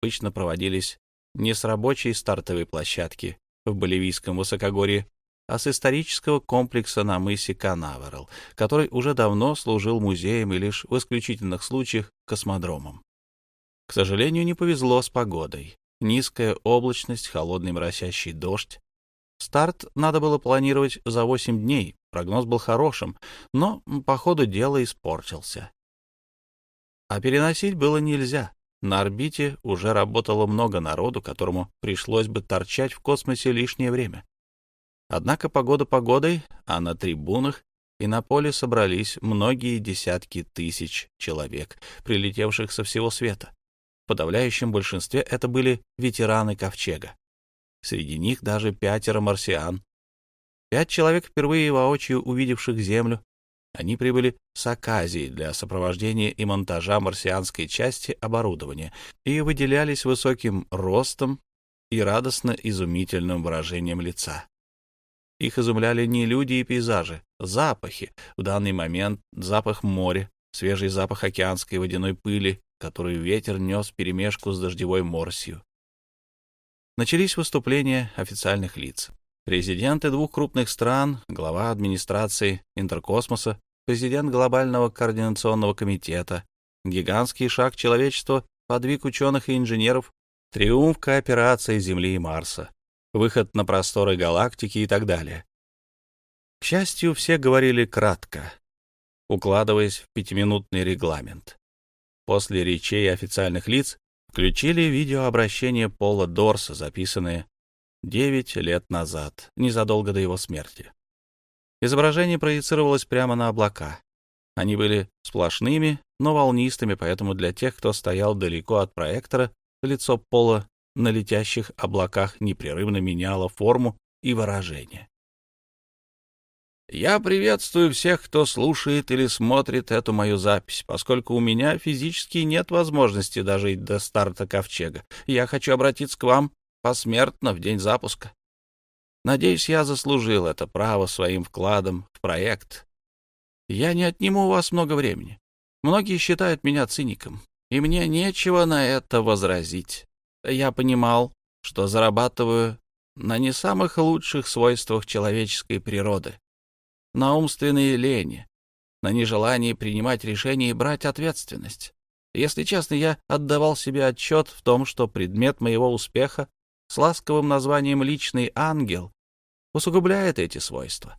обычно проводились не с рабочей стартовой площадки в Боливийском высокогорье, а с исторического комплекса на мысе Канаверал, который уже давно служил музеем и лишь в исключительных случаях космодромом. К сожалению, не повезло с погодой. Низкая облачность, холодный моросящий дождь. Старт надо было планировать за 8 дней, прогноз был хорошим, но по ходу дела испортился. А переносить было нельзя. На орбите уже работало много народу, которому пришлось бы торчать в космосе лишнее время. Однако погода погодой, а на трибунах и на поле собрались многие десятки тысяч человек, прилетевших со всего света. В подавляющем большинстве это были ветераны Ковчега. Среди них даже пятеро марсиан. Пять человек, впервые воочию увидевших Землю. Они прибыли с Аказии для сопровождения и монтажа марсианской части оборудования и выделялись высоким ростом и радостно изумительным выражением лица. Их изумляли не люди и пейзажи, запахи. В данный момент запах моря, свежий запах океанской водяной пыли, которую ветер нес вперемешку с дождевой морсью. Начались выступления официальных лиц. Президенты двух крупных стран, глава администрации Интеркосмоса, президент Глобального координационного комитета, гигантский шаг человечества, подвиг ученых и инженеров, триумф кооперации Земли и Марса выход на просторы галактики и так далее. К счастью, все говорили кратко, укладываясь в пятиминутный регламент. После речей официальных лиц включили видеообращение Пола Дорса, записанное 9 лет назад, незадолго до его смерти. Изображение проецировалось прямо на облака. Они были сплошными, но волнистыми, поэтому для тех, кто стоял далеко от проектора, лицо Пола на летящих облаках непрерывно меняла форму и выражение. Я приветствую всех, кто слушает или смотрит эту мою запись, поскольку у меня физически нет возможности дожить до старта ковчега. Я хочу обратиться к вам посмертно в день запуска. Надеюсь, я заслужил это право своим вкладом в проект. Я не отниму у вас много времени. Многие считают меня циником, и мне нечего на это возразить я понимал, что зарабатываю на не самых лучших свойствах человеческой природы, на умственной лени, на нежелании принимать решения и брать ответственность. Если честно, я отдавал себе отчет в том, что предмет моего успеха с ласковым названием «личный ангел» усугубляет эти свойства.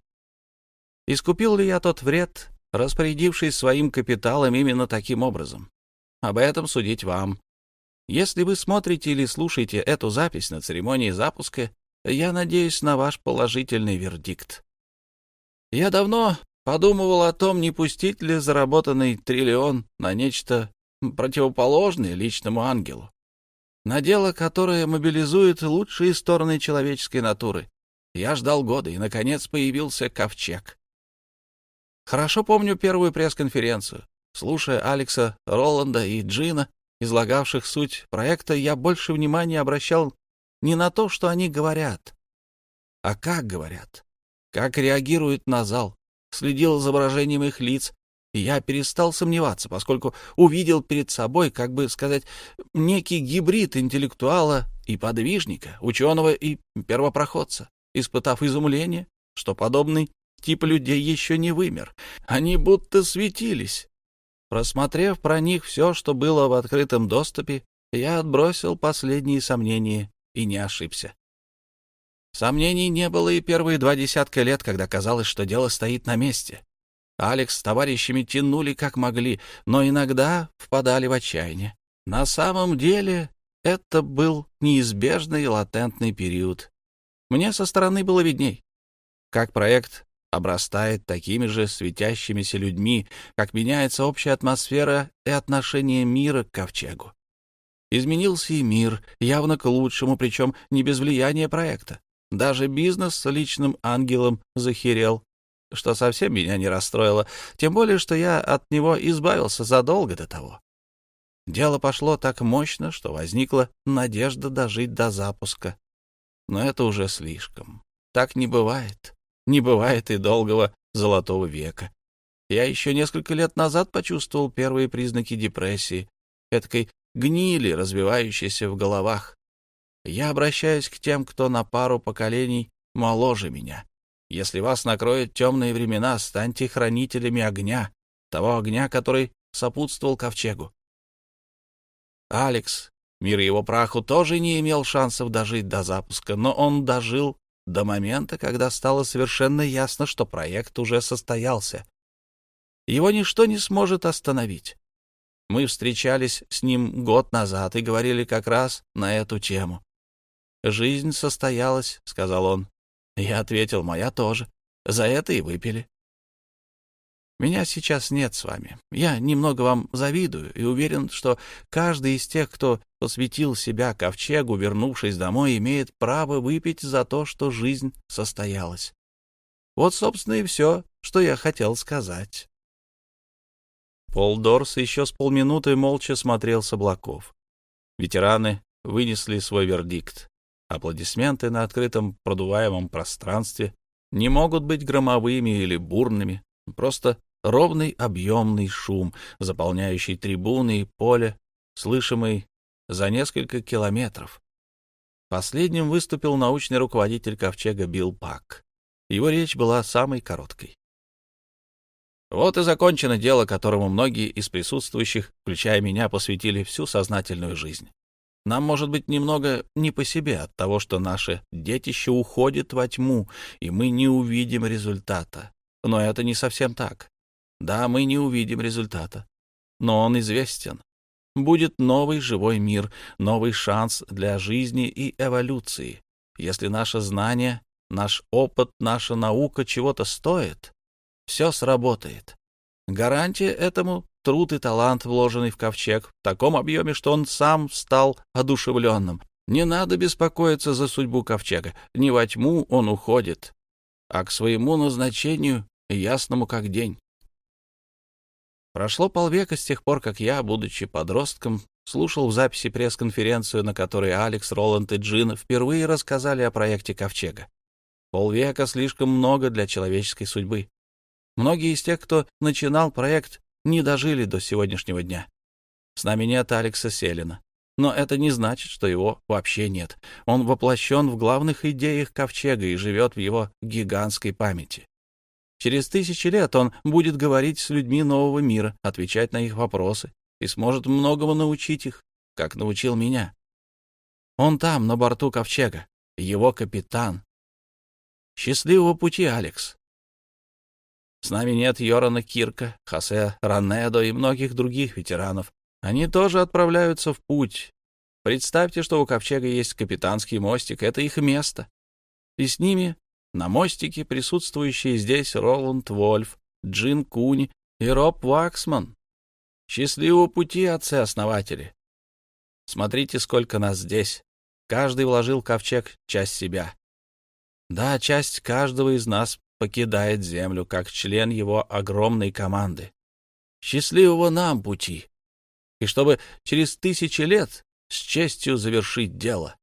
Искупил ли я тот вред, распорядившись своим капиталом именно таким образом? Об этом судить вам. Если вы смотрите или слушаете эту запись на церемонии запуска, я надеюсь на ваш положительный вердикт. Я давно подумывал о том, не пустить ли заработанный триллион на нечто противоположное личному ангелу, на дело, которое мобилизует лучшие стороны человеческой натуры. Я ждал года, и, наконец, появился ковчег. Хорошо помню первую пресс-конференцию. Слушая Алекса Роланда и Джина, излагавших суть проекта, я больше внимания обращал не на то, что они говорят, а как говорят, как реагируют на зал, следил изображением их лиц, и я перестал сомневаться, поскольку увидел перед собой, как бы сказать, некий гибрид интеллектуала и подвижника, ученого и первопроходца, испытав изумление, что подобный тип людей еще не вымер. Они будто светились, Просмотрев про них все, что было в открытом доступе, я отбросил последние сомнения и не ошибся. Сомнений не было и первые два десятка лет, когда казалось, что дело стоит на месте. Алекс с товарищами тянули как могли, но иногда впадали в отчаяние. На самом деле это был неизбежный латентный период. Мне со стороны было видней. Как проект обрастает такими же светящимися людьми, как меняется общая атмосфера и отношение мира к ковчегу. Изменился и мир, явно к лучшему, причем не без влияния проекта. Даже бизнес с личным ангелом захерел, что совсем меня не расстроило, тем более, что я от него избавился задолго до того. Дело пошло так мощно, что возникла надежда дожить до запуска. Но это уже слишком. Так не бывает не бывает и долгого золотого века. Я еще несколько лет назад почувствовал первые признаки депрессии, этой гнили, развивающейся в головах. Я обращаюсь к тем, кто на пару поколений моложе меня. Если вас накроют темные времена, станьте хранителями огня, того огня, который сопутствовал ковчегу. Алекс, мир его праху, тоже не имел шансов дожить до запуска, но он дожил до момента, когда стало совершенно ясно, что проект уже состоялся. Его ничто не сможет остановить. Мы встречались с ним год назад и говорили как раз на эту тему. «Жизнь состоялась», — сказал он. Я ответил, «Моя тоже. За это и выпили». Меня сейчас нет с вами. Я немного вам завидую и уверен, что каждый из тех, кто посвятил себя ковчегу, вернувшись домой, имеет право выпить за то, что жизнь состоялась. Вот, собственно, и все, что я хотел сказать. Пол Дорс еще с полминуты молча смотрел с облаков. Ветераны вынесли свой вердикт. Аплодисменты на открытом продуваемом пространстве не могут быть громовыми или бурными, просто ровный объемный шум, заполняющий трибуны и поле, слышимый за несколько километров. Последним выступил научный руководитель ковчега Билл Пак. Его речь была самой короткой. Вот и закончено дело, которому многие из присутствующих, включая меня, посвятили всю сознательную жизнь. Нам может быть немного не по себе от того, что наше детище уходит во тьму, и мы не увидим результата. Но это не совсем так. Да, мы не увидим результата, но он известен. Будет новый живой мир, новый шанс для жизни и эволюции. Если наше знание, наш опыт, наша наука чего-то стоит, все сработает. Гарантия этому — труд и талант, вложенный в ковчег, в таком объеме, что он сам стал одушевленным. Не надо беспокоиться за судьбу ковчега. Не во тьму он уходит, а к своему назначению, ясному как день. Прошло полвека с тех пор, как я, будучи подростком, слушал в записи пресс-конференцию, на которой Алекс, Роланд и Джин впервые рассказали о проекте Ковчега. Полвека слишком много для человеческой судьбы. Многие из тех, кто начинал проект, не дожили до сегодняшнего дня. С нами нет Алекса Селина. Но это не значит, что его вообще нет. Он воплощен в главных идеях Ковчега и живет в его гигантской памяти. Через тысячи лет он будет говорить с людьми нового мира, отвечать на их вопросы и сможет многому научить их, как научил меня. Он там, на борту ковчега, его капитан. Счастливого пути, Алекс. С нами нет Йорана Кирка, Хосе Ранедо и многих других ветеранов. Они тоже отправляются в путь. Представьте, что у ковчега есть капитанский мостик, это их место. И с ними на мостике присутствующие здесь Роланд Вольф, Джин Куни и Роб Ваксман. Счастливого пути, отцы-основатели! Смотрите, сколько нас здесь. Каждый вложил ковчег часть себя. Да, часть каждого из нас покидает землю, как член его огромной команды. Счастливого нам пути! И чтобы через тысячи лет с честью завершить дело.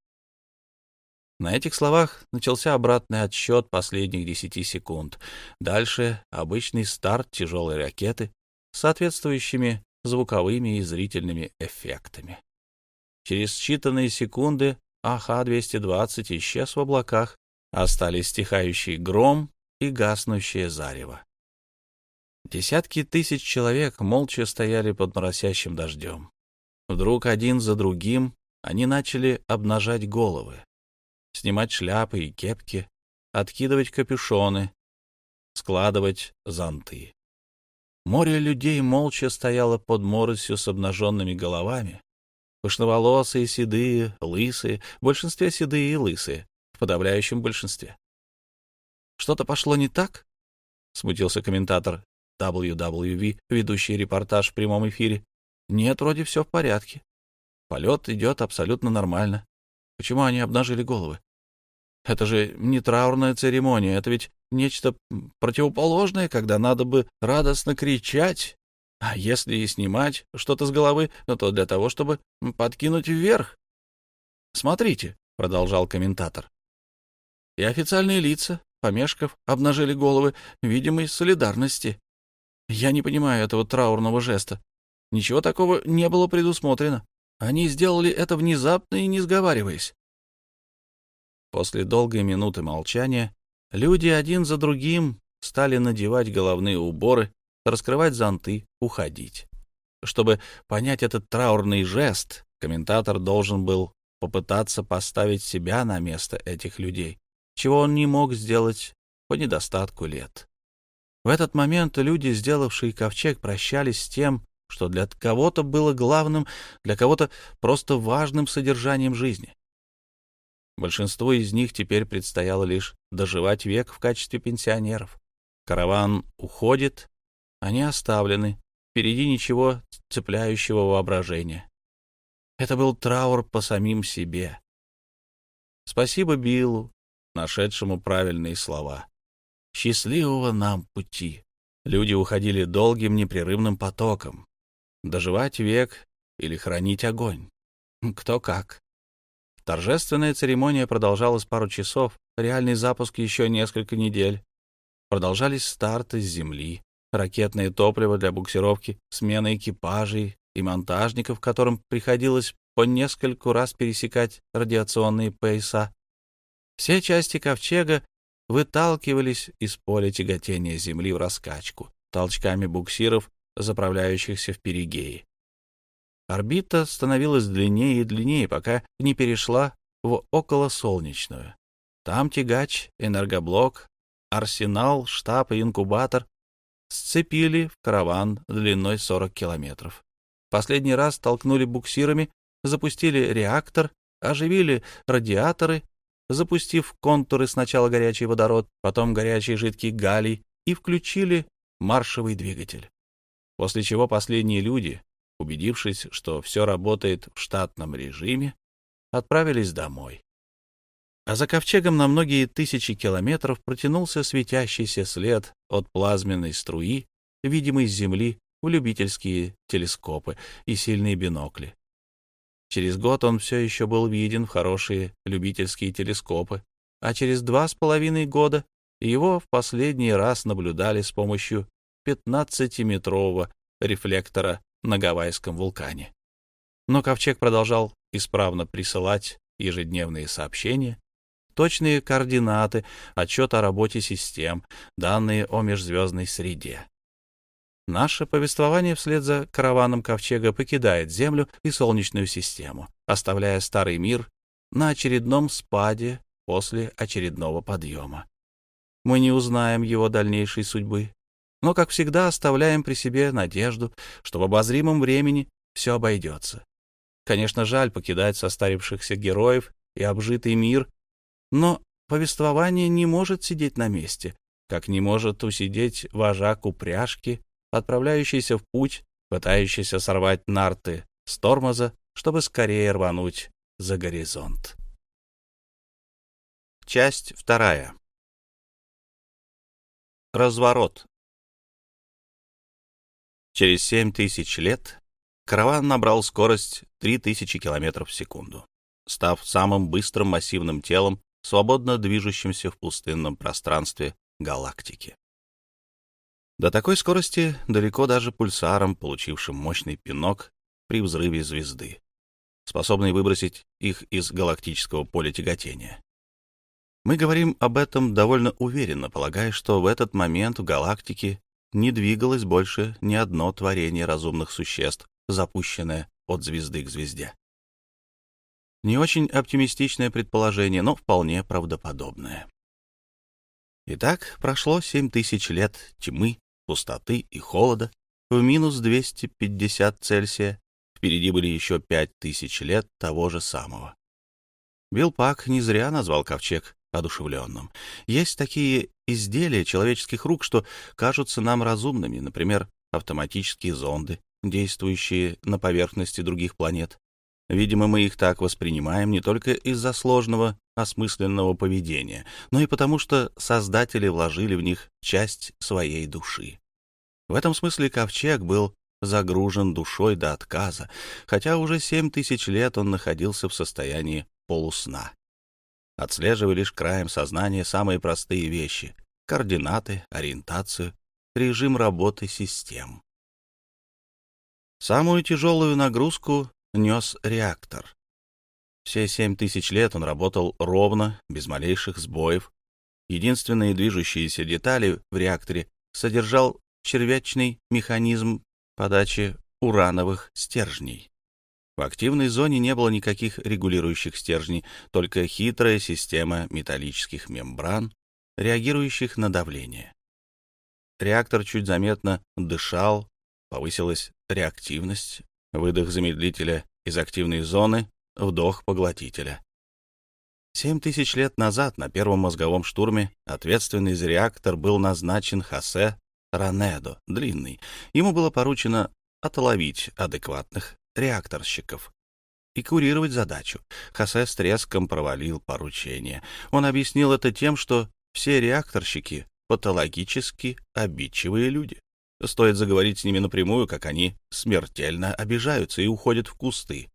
На этих словах начался обратный отсчет последних десяти секунд. Дальше обычный старт тяжелой ракеты с соответствующими звуковыми и зрительными эффектами. Через считанные секунды АХ-220 исчез в облаках, остались стихающий гром и гаснущее зарево. Десятки тысяч человек молча стояли под моросящим дождем. Вдруг один за другим они начали обнажать головы снимать шляпы и кепки, откидывать капюшоны, складывать зонты. Море людей молча стояло под моросью с обнаженными головами. Пышноволосые, седые, лысые, в большинстве седые и лысые, в подавляющем большинстве. «Что-то пошло не так?» — смутился комментатор WWV, ведущий репортаж в прямом эфире. «Нет, вроде все в порядке. Полет идет абсолютно нормально. Почему они обнажили головы? Это же не траурная церемония, это ведь нечто противоположное, когда надо бы радостно кричать. А если и снимать что-то с головы, ну, то для того, чтобы подкинуть вверх. «Смотрите», — продолжал комментатор. И официальные лица, помешков, обнажили головы видимой солидарности. Я не понимаю этого траурного жеста. Ничего такого не было предусмотрено. Они сделали это внезапно и не сговариваясь. После долгой минуты молчания люди один за другим стали надевать головные уборы, раскрывать зонты, уходить. Чтобы понять этот траурный жест, комментатор должен был попытаться поставить себя на место этих людей, чего он не мог сделать по недостатку лет. В этот момент люди, сделавшие ковчег, прощались с тем, что для кого-то было главным, для кого-то просто важным содержанием жизни. Большинству из них теперь предстояло лишь доживать век в качестве пенсионеров. Караван уходит, они оставлены, впереди ничего цепляющего воображения. Это был траур по самим себе. Спасибо Биллу, нашедшему правильные слова. Счастливого нам пути. Люди уходили долгим непрерывным потоком. Доживать век или хранить огонь. Кто как. Торжественная церемония продолжалась пару часов, реальный запуск еще несколько недель. Продолжались старты с земли, ракетное топливо для буксировки, смена экипажей и монтажников, которым приходилось по нескольку раз пересекать радиационные пояса. Все части ковчега выталкивались из поля тяготения Земли в раскачку, толчками буксиров, заправляющихся в перигеи. Орбита становилась длиннее и длиннее, пока не перешла в околосолнечную. Там тягач, энергоблок, арсенал, штаб и инкубатор сцепили в караван длиной 40 километров. Последний раз толкнули буксирами, запустили реактор, оживили радиаторы запустив контуры сначала горячий водород, потом горячий жидкий галлий и включили маршевый двигатель. После чего последние люди, убедившись, что все работает в штатном режиме, отправились домой. А за ковчегом на многие тысячи километров протянулся светящийся след от плазменной струи, видимой с Земли в любительские телескопы и сильные бинокли. Через год он все еще был виден в хорошие любительские телескопы, а через два с половиной года его в последний раз наблюдали с помощью 15-метрового рефлектора на Гавайском вулкане. Но Ковчег продолжал исправно присылать ежедневные сообщения, точные координаты, отчет о работе систем, данные о межзвездной среде. Наше повествование вслед за караваном Ковчега покидает Землю и Солнечную систему, оставляя старый мир на очередном спаде после очередного подъема. Мы не узнаем его дальнейшей судьбы, но, как всегда, оставляем при себе надежду, что в обозримом времени все обойдется. Конечно, жаль покидать состарившихся героев и обжитый мир, но повествование не может сидеть на месте, как не может усидеть вожак упряжки отправляющийся в путь, пытающийся сорвать нарты с тормоза, чтобы скорее рвануть за горизонт. Часть вторая. Разворот. Через семь тысяч лет караван набрал скорость 3000 км в секунду, став самым быстрым массивным телом, свободно движущимся в пустынном пространстве галактики. До такой скорости далеко даже пульсарам, получившим мощный пинок при взрыве звезды, способный выбросить их из галактического поля тяготения. Мы говорим об этом довольно уверенно, полагая, что в этот момент в галактике не двигалось больше ни одно творение разумных существ, запущенное от звезды к звезде. Не очень оптимистичное предположение, но вполне правдоподобное. Итак, прошло семь тысяч лет тьмы, пустоты и холода в минус 250 Цельсия. Впереди были еще пять тысяч лет того же самого. Билл Пак не зря назвал ковчег одушевленным. Есть такие изделия человеческих рук, что кажутся нам разумными, например, автоматические зонды, действующие на поверхности других планет. Видимо, мы их так воспринимаем не только из-за сложного осмысленного поведения, но и потому, что создатели вложили в них часть своей души. В этом смысле ковчег был загружен душой до отказа, хотя уже семь тысяч лет он находился в состоянии полусна. Отслеживая лишь краем сознания самые простые вещи — координаты, ориентацию, режим работы систем. Самую тяжелую нагрузку нес реактор. Все семь тысяч лет он работал ровно, без малейших сбоев. Единственные движущиеся детали в реакторе содержал червячный механизм подачи урановых стержней. В активной зоне не было никаких регулирующих стержней, только хитрая система металлических мембран, реагирующих на давление. Реактор чуть заметно дышал, повысилась реактивность, выдох замедлителя из активной зоны, вдох поглотителя. Семь тысяч лет назад на первом мозговом штурме ответственный за реактор был назначен Хосе Ранедо, длинный. Ему было поручено отловить адекватных реакторщиков и курировать задачу. Хосе с треском провалил поручение. Он объяснил это тем, что все реакторщики — патологически обидчивые люди. Стоит заговорить с ними напрямую, как они смертельно обижаются и уходят в кусты.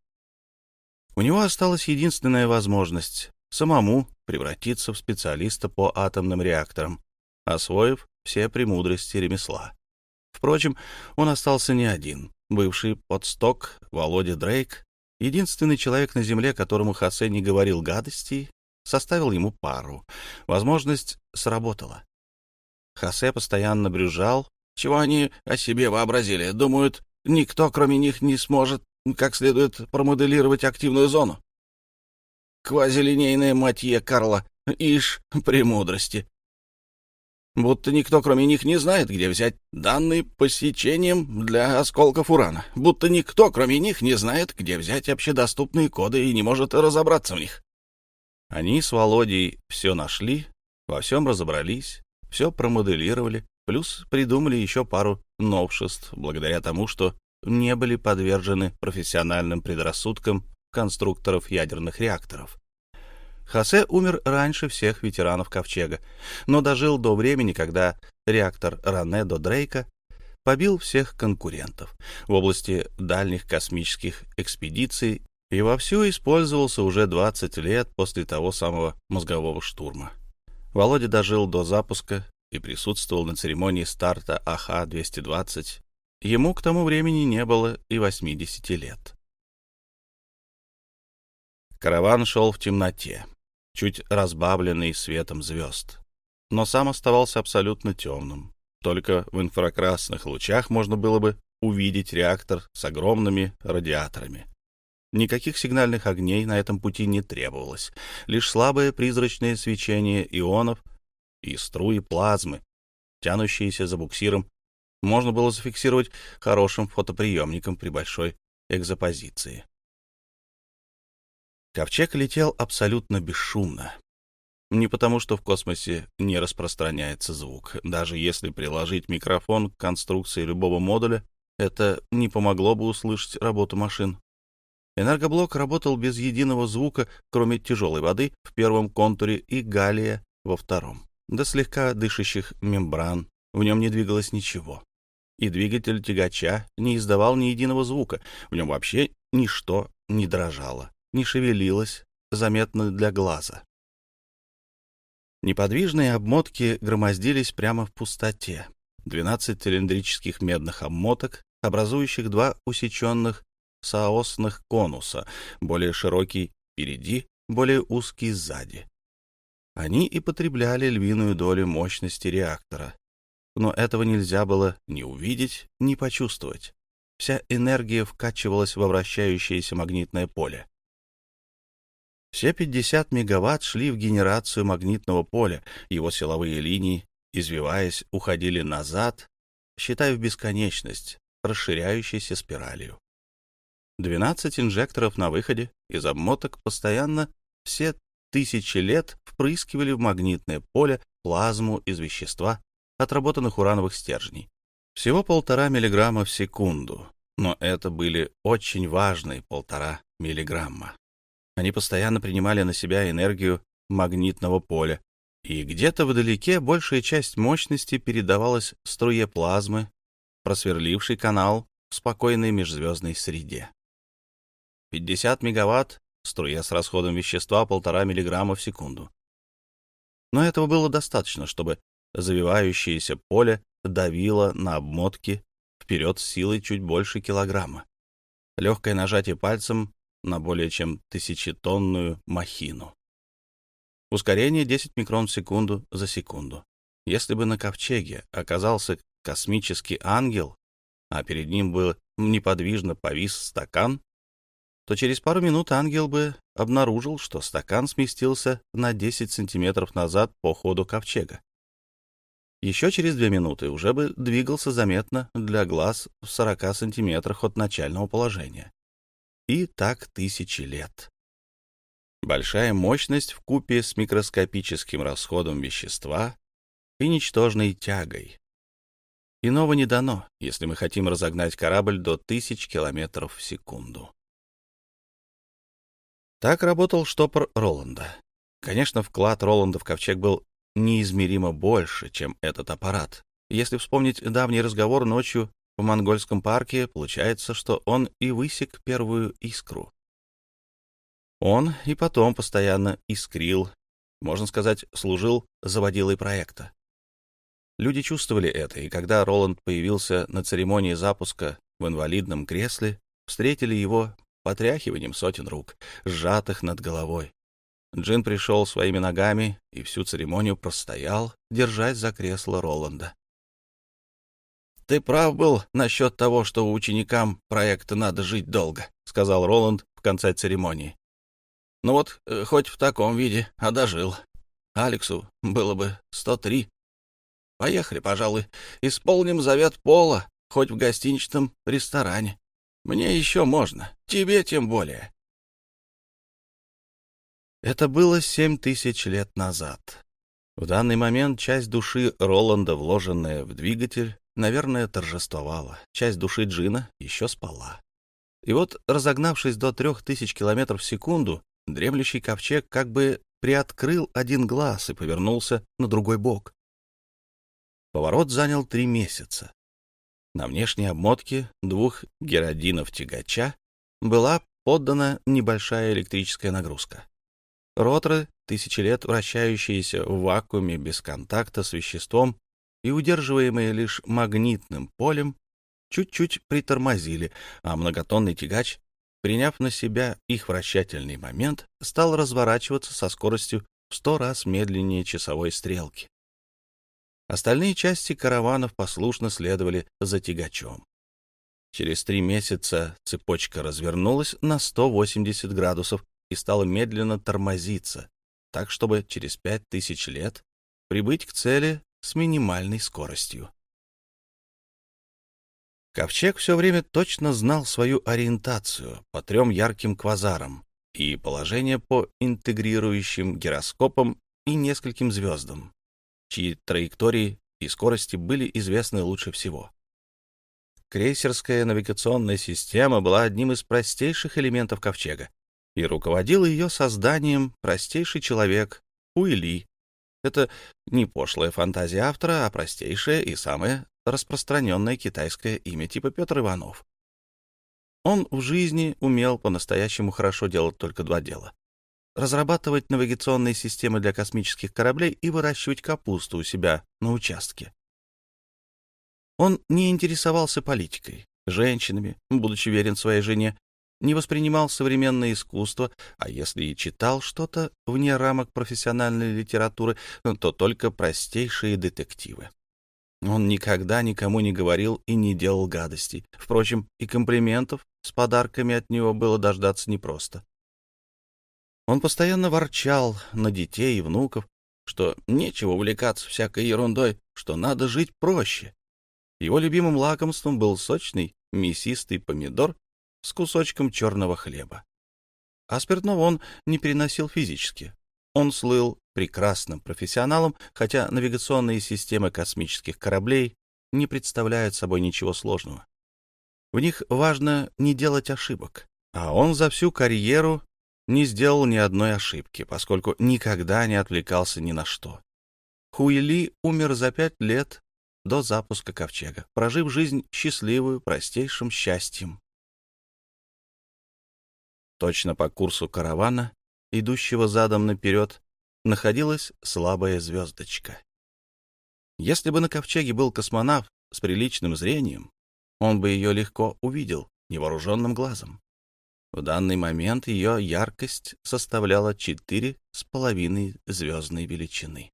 У него осталась единственная возможность — самому превратиться в специалиста по атомным реакторам, освоив все премудрости ремесла. Впрочем, он остался не один. Бывший подсток Володя Дрейк, единственный человек на Земле, которому Хосе не говорил гадостей, составил ему пару. Возможность сработала. Хосе постоянно брюжал. Чего они о себе вообразили? Думают, никто, кроме них, не сможет как следует промоделировать активную зону. Квазилинейная матье Карла, ишь, премудрости будто никто, кроме них, не знает, где взять данные по сечениям для осколков урана, будто никто, кроме них, не знает, где взять общедоступные коды и не может разобраться в них. Они с Володей все нашли, во всем разобрались, все промоделировали, плюс придумали еще пару новшеств, благодаря тому, что не были подвержены профессиональным предрассудкам конструкторов ядерных реакторов. Хосе умер раньше всех ветеранов Ковчега, но дожил до времени, когда реактор Ранедо Дрейка побил всех конкурентов в области дальних космических экспедиций и вовсю использовался уже 20 лет после того самого мозгового штурма. Володя дожил до запуска и присутствовал на церемонии старта АХ-220. Ему к тому времени не было и 80 лет. Караван шел в темноте чуть разбавленный светом звезд. Но сам оставался абсолютно темным. Только в инфракрасных лучах можно было бы увидеть реактор с огромными радиаторами. Никаких сигнальных огней на этом пути не требовалось, лишь слабое призрачное свечение ионов и струи плазмы, тянущиеся за буксиром, можно было зафиксировать хорошим фотоприемником при большой экзопозиции. Ковчег летел абсолютно бесшумно. Не потому, что в космосе не распространяется звук. Даже если приложить микрофон к конструкции любого модуля, это не помогло бы услышать работу машин. Энергоблок работал без единого звука, кроме тяжелой воды в первом контуре и галлия во втором. До слегка дышащих мембран в нем не двигалось ничего. И двигатель тягача не издавал ни единого звука, в нем вообще ничто не дрожало не шевелилась, заметно для глаза. Неподвижные обмотки громоздились прямо в пустоте. Двенадцать цилиндрических медных обмоток, образующих два усеченных соосных конуса, более широкий впереди, более узкий сзади. Они и потребляли львиную долю мощности реактора. Но этого нельзя было ни увидеть, ни почувствовать. Вся энергия вкачивалась во вращающееся магнитное поле. Все 50 мегаватт шли в генерацию магнитного поля, его силовые линии, извиваясь, уходили назад, считая в бесконечность, расширяющейся спиралью. 12 инжекторов на выходе из обмоток постоянно все тысячи лет впрыскивали в магнитное поле плазму из вещества, отработанных урановых стержней. Всего полтора миллиграмма в секунду, но это были очень важные полтора миллиграмма. Они постоянно принимали на себя энергию магнитного поля, и где-то вдалеке большая часть мощности передавалась струе плазмы, просверливший канал в спокойной межзвездной среде. 50 мегаватт, струя с расходом вещества 1,5 миллиграмма в секунду. Но этого было достаточно, чтобы завивающееся поле давило на обмотки вперед силой чуть больше килограмма. легкое нажатие пальцем на более чем тысячетонную махину. Ускорение 10 микрон в секунду за секунду. Если бы на ковчеге оказался космический ангел, а перед ним был неподвижно повис стакан, то через пару минут ангел бы обнаружил, что стакан сместился на 10 сантиметров назад по ходу ковчега. Еще через две минуты уже бы двигался заметно для глаз в 40 сантиметрах от начального положения. И так тысячи лет. Большая мощность в купе с микроскопическим расходом вещества и ничтожной тягой. Иного не дано, если мы хотим разогнать корабль до тысяч километров в секунду. Так работал штопор Роланда. Конечно, вклад Роланда в ковчег был неизмеримо больше, чем этот аппарат. Если вспомнить давний разговор ночью в монгольском парке, получается, что он и высек первую искру. Он и потом постоянно искрил, можно сказать, служил заводилой проекта. Люди чувствовали это, и когда Роланд появился на церемонии запуска в инвалидном кресле, встретили его потряхиванием сотен рук, сжатых над головой. Джин пришел своими ногами и всю церемонию простоял, держась за кресло Роланда. «Ты прав был насчет того, что ученикам проекта надо жить долго», — сказал Роланд в конце церемонии. Ну вот, э, хоть в таком виде, а дожил. Алексу было бы сто три. Поехали, пожалуй, исполним завет Пола, хоть в гостиничном ресторане. Мне еще можно, тебе тем более. Это было семь тысяч лет назад. В данный момент часть души Роланда, вложенная в двигатель, наверное, торжествовала. Часть души Джина еще спала. И вот, разогнавшись до трех тысяч километров в секунду, Дремлющий ковчег как бы приоткрыл один глаз и повернулся на другой бок. Поворот занял три месяца. На внешней обмотке двух геродинов тягача была поддана небольшая электрическая нагрузка. Роторы, тысячи лет вращающиеся в вакууме без контакта с веществом и удерживаемые лишь магнитным полем, чуть-чуть притормозили, а многотонный тягач приняв на себя их вращательный момент, стал разворачиваться со скоростью в сто раз медленнее часовой стрелки. Остальные части караванов послушно следовали за тягачом. Через три месяца цепочка развернулась на 180 градусов и стала медленно тормозиться, так чтобы через пять тысяч лет прибыть к цели с минимальной скоростью. Ковчег все время точно знал свою ориентацию по трем ярким квазарам и положение по интегрирующим гироскопам и нескольким звездам, чьи траектории и скорости были известны лучше всего. Крейсерская навигационная система была одним из простейших элементов Ковчега, и руководил ее созданием простейший человек Уилли. Это не пошлая фантазия автора, а простейшая и самая распространенное китайское имя типа Петр Иванов. Он в жизни умел по-настоящему хорошо делать только два дела. Разрабатывать навигационные системы для космических кораблей и выращивать капусту у себя на участке. Он не интересовался политикой, женщинами, будучи верен своей жене, не воспринимал современное искусство, а если и читал что-то вне рамок профессиональной литературы, то только простейшие детективы. Он никогда никому не говорил и не делал гадостей. Впрочем, и комплиментов с подарками от него было дождаться непросто. Он постоянно ворчал на детей и внуков, что нечего увлекаться всякой ерундой, что надо жить проще. Его любимым лакомством был сочный мясистый помидор с кусочком черного хлеба. А спиртного он не переносил физически. Он слыл прекрасным профессионалом, хотя навигационные системы космических кораблей не представляют собой ничего сложного. В них важно не делать ошибок, а он за всю карьеру не сделал ни одной ошибки, поскольку никогда не отвлекался ни на что. Хуили умер за пять лет до запуска ковчега, прожив жизнь счастливую, простейшим счастьем. Точно по курсу каравана идущего задом наперед, находилась слабая звездочка. Если бы на ковчеге был космонавт с приличным зрением, он бы ее легко увидел, невооруженным глазом. В данный момент ее яркость составляла четыре с половиной звездной величины.